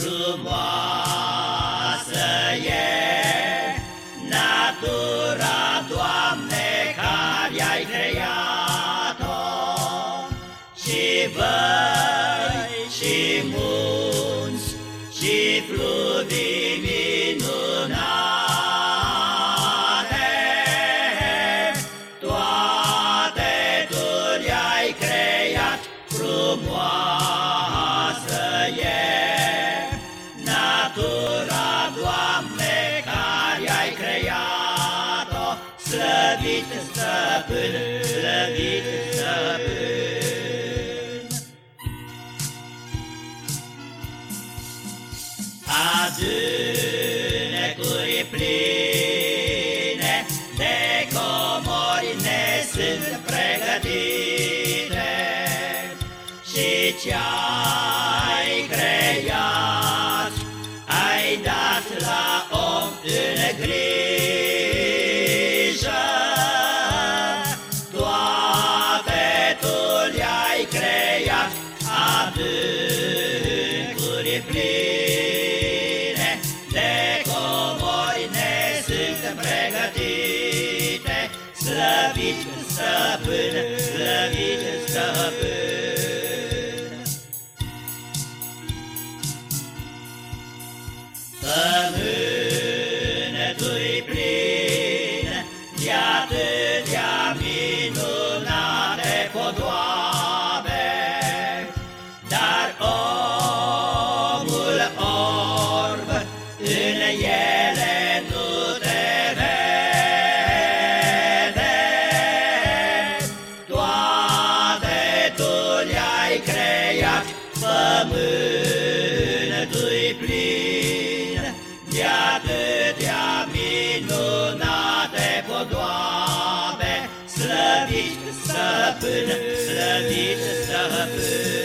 frumoasă e natura, Doamne, care ai creat-o și văi și munți și fluvii minunate, toate tu le-ai creat frumoase. Slăvit stăpân, slăvit stăpân. Adânecuri pline de comori ne sunt pregătite și ce-ai creat, ai dat la om în grijă. Adâncuri pline de comori ne sunt pregătite, slăvit stăpân, slăvit stăpân. Pământul-i pământul-i plin de atâtea minunate podoabe, slăvit stăpân, slăvit stăpân.